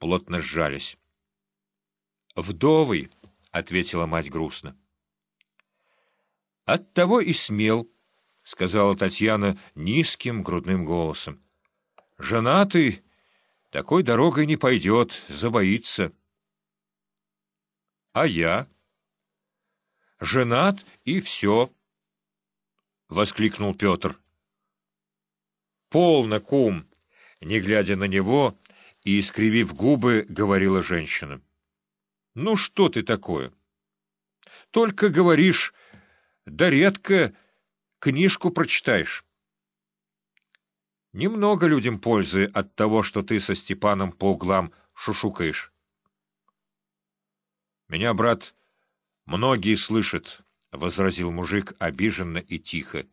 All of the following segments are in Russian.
плотно сжались. «Вдовый», — ответила мать грустно. «Оттого и смел», — сказала Татьяна низким грудным голосом. «Женатый такой дорогой не пойдет, забоится». «А я?» «Женат и все», — воскликнул Петр. «Полно, кум!» — не глядя на него и искривив губы, говорила женщина. «Ну что ты такое? Только говоришь, да редко книжку прочитаешь». Немного людям пользы от того, что ты со Степаном по углам шушукаешь. Меня, брат, многие слышат, — возразил мужик обиженно и тихо.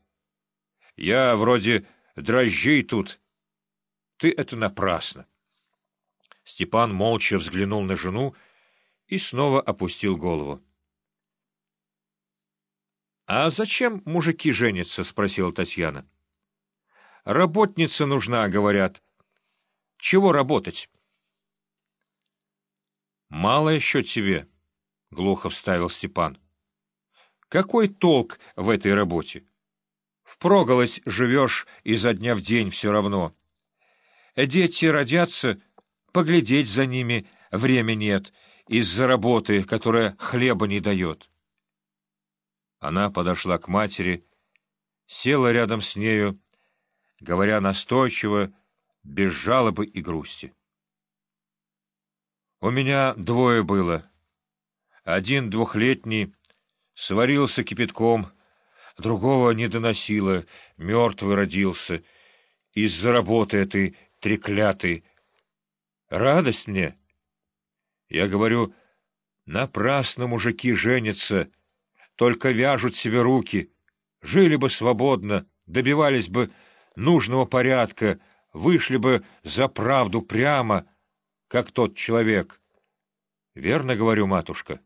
Я вроде дрожжей тут. Ты это напрасно. Степан молча взглянул на жену и снова опустил голову. — А зачем мужики женятся? — спросила Татьяна. — Работница нужна, говорят. Чего работать? — Мало еще тебе, — глухо вставил Степан. — Какой толк в этой работе? Впроголодь живешь изо дня в день все равно. Дети родятся, поглядеть за ними время нет — из-за работы, которая хлеба не дает. Она подошла к матери, села рядом с нею, говоря настойчиво, без жалобы и грусти. У меня двое было. Один двухлетний сварился кипятком, другого не доносило, мертвый родился, из-за работы этой треклятой. Радость мне — я говорю, напрасно мужики женятся, только вяжут себе руки, жили бы свободно, добивались бы нужного порядка, вышли бы за правду прямо, как тот человек. Верно говорю, матушка?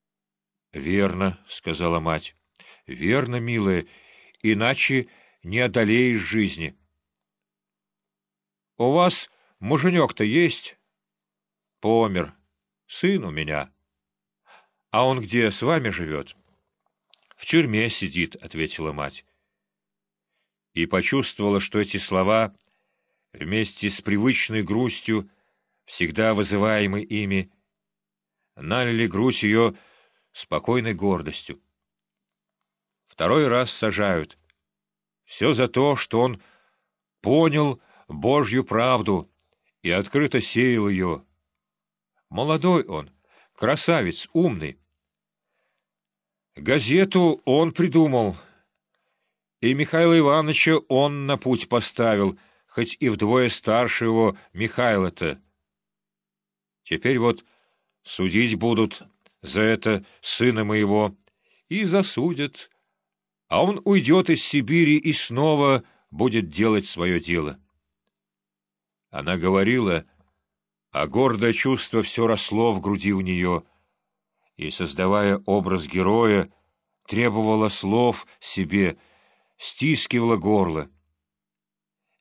— Верно, — сказала мать. — Верно, милая, иначе не одолеешь жизни. — У вас муженек-то есть? — Помер. — Сын у меня. А он где, с вами живет? — В тюрьме сидит, — ответила мать. И почувствовала, что эти слова, вместе с привычной грустью, всегда вызываемой ими, налили грудь ее спокойной гордостью. Второй раз сажают. Все за то, что он понял Божью правду и открыто сеял ее, Молодой он, красавец, умный. Газету он придумал, и Михаила Ивановича он на путь поставил, хоть и вдвое старше его Михайла-то. Теперь вот судить будут за это сына моего и засудят, а он уйдет из Сибири и снова будет делать свое дело. Она говорила а гордое чувство все росло в груди у нее, и, создавая образ героя, требовала слов себе, стискивала горло.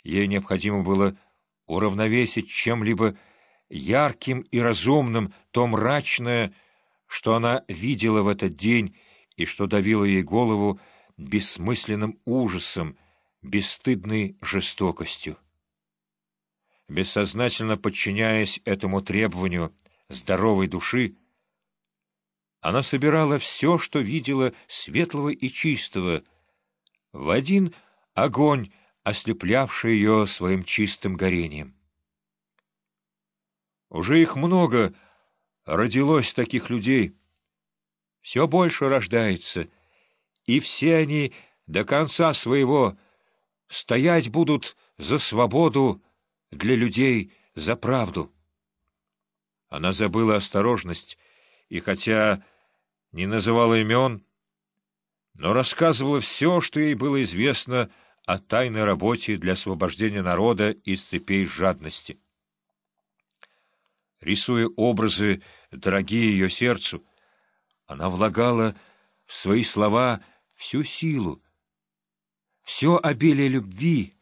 Ей необходимо было уравновесить чем-либо ярким и разумным то мрачное, что она видела в этот день и что давило ей голову бессмысленным ужасом, бесстыдной жестокостью бессознательно подчиняясь этому требованию здоровой души, она собирала все, что видела светлого и чистого, в один огонь, ослеплявший ее своим чистым горением. Уже их много родилось таких людей, все больше рождается, и все они до конца своего стоять будут за свободу, для людей за правду. Она забыла осторожность, и хотя не называла имен, но рассказывала все, что ей было известно о тайной работе для освобождения народа из цепей жадности. Рисуя образы, дорогие ее сердцу, она влагала в свои слова всю силу, все обилие любви,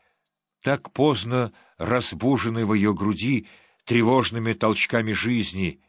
так поздно разбуженный в ее груди, тревожными толчками жизни,